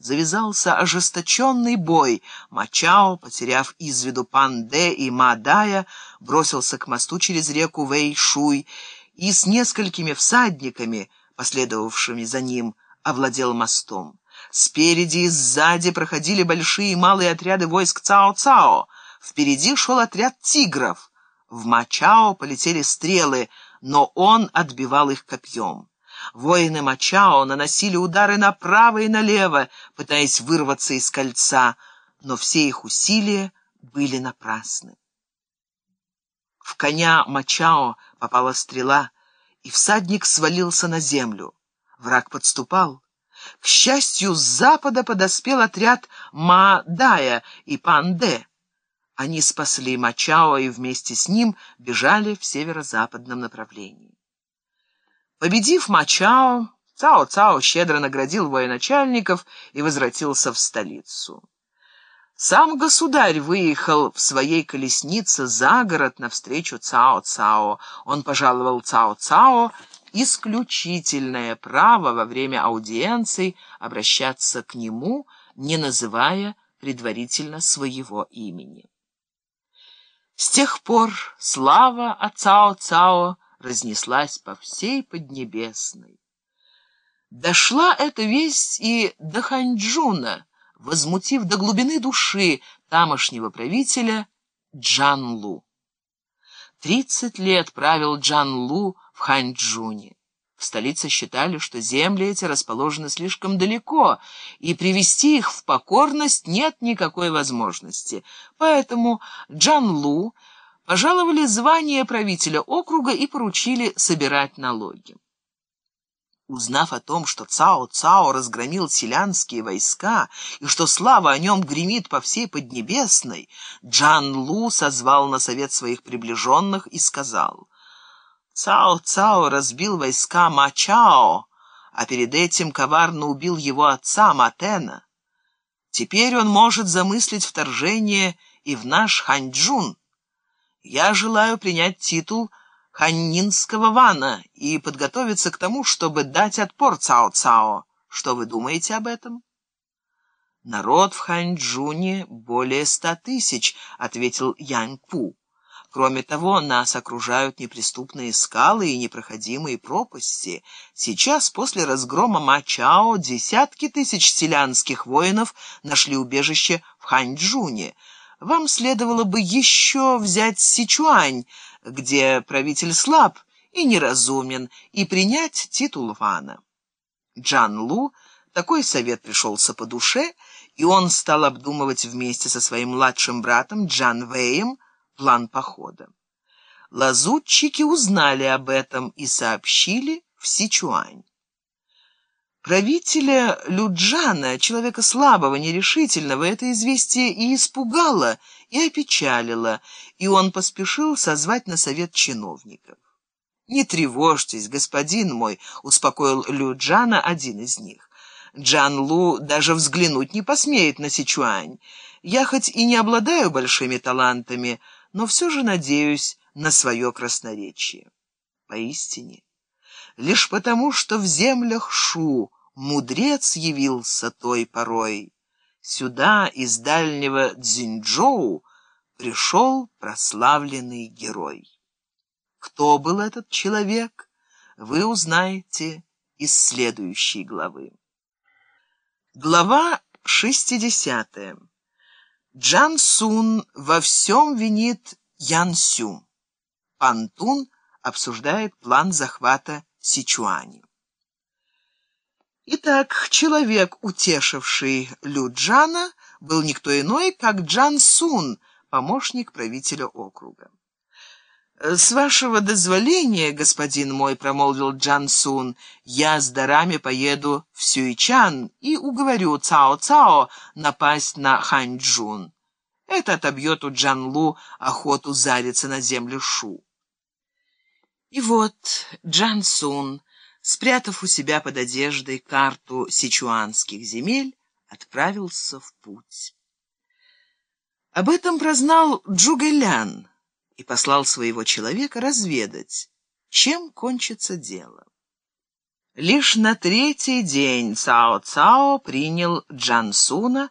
завязался ожесточенный бой. Мачао, потеряв из виду Панде и Мадая, бросился к мосту через реку Вэйшуй и с несколькими всадниками, последовавшими за ним, овладел мостом. Спереди и сзади проходили большие и малые отряды войск Цао-Цао. Впереди шел отряд тигров. В Мачао полетели стрелы, но он отбивал их копьем. Воины Мачао наносили удары направо и налево, пытаясь вырваться из кольца, но все их усилия были напрасны. В коня Мачао попала стрела, и всадник свалился на землю. Враг подступал. К счастью, с запада подоспел отряд Ма-Дая и Панде. Они спасли Мачао и вместе с ним бежали в северо-западном направлении. Победив Мачао, Цао-Цао щедро наградил военачальников и возвратился в столицу. Сам государь выехал в своей колеснице за город навстречу Цао-Цао. Он пожаловал Цао-Цао исключительное право во время аудиенций обращаться к нему, не называя предварительно своего имени. С тех пор слава о Цао-Цао разнеслась по всей Поднебесной. Дошла эта весть и до Ханчжуна, возмутив до глубины души тамошнего правителя Джан Лу. Тридцать лет правил Джан Лу в Ханчжуне. В столице считали, что земли эти расположены слишком далеко, и привести их в покорность нет никакой возможности. Поэтому Джан Лу пожаловали звание правителя округа и поручили собирать налоги. Узнав о том, что Цао-Цао разгромил селянские войска и что слава о нем гремит по всей Поднебесной, Джан Лу созвал на совет своих приближенных и сказал, «Цао-Цао разбил войска Ма-Чао, а перед этим коварно убил его отца Матена. Теперь он может замыслить вторжение и в наш Ханчжун. Я желаю принять титул ханнинского вана и подготовиться к тому, чтобы дать отпор Цао-Цао. Что вы думаете об этом? «Народ в Ханчжуне более ста тысяч», — ответил Янь-Пу. «Кроме того, нас окружают неприступные скалы и непроходимые пропасти. Сейчас, после разгрома Мачао, десятки тысяч селянских воинов нашли убежище в Ханчжуне» вам следовало бы еще взять Сичуань, где правитель слаб и неразумен, и принять титул Вана. Джан Лу такой совет пришелся по душе, и он стал обдумывать вместе со своим младшим братом Джан Вэем план похода. Лазутчики узнали об этом и сообщили в Сичуань. Правителя Люджана, человека слабого, нерешительного, это известие и испугало, и опечалило, и он поспешил созвать на совет чиновников. «Не тревожьтесь, господин мой», — успокоил Люджана один из них. «Джан Лу даже взглянуть не посмеет на Сичуань. Я хоть и не обладаю большими талантами, но все же надеюсь на свое красноречие». Поистине. Лишь потому, что в землях Шу мудрец явился той порой. Сюда из дальнего Цзиньчжоу пришел прославленный герой. Кто был этот человек, вы узнаете из следующей главы. Глава 60. Джан Сун во всем винит Ян Сю. Пантун обсуждает план захвата Сичуани. Итак, человек, утешивший Люджана, был никто иной, как Джан Сун, помощник правителя округа. «С вашего дозволения, господин мой, — промолвил Джан Сун, — я с дарами поеду в Сюйчан и уговорю Цао-Цао напасть на Ханчжун. Это отобьет у Джан Лу охоту зариться на землю Шу». И вот Джан Сун, спрятав у себя под одеждой карту сичуанских земель, отправился в путь. Об этом прознал Джугэлян и послал своего человека разведать, чем кончится дело. Лишь на третий день Цао Цао принял Джансуна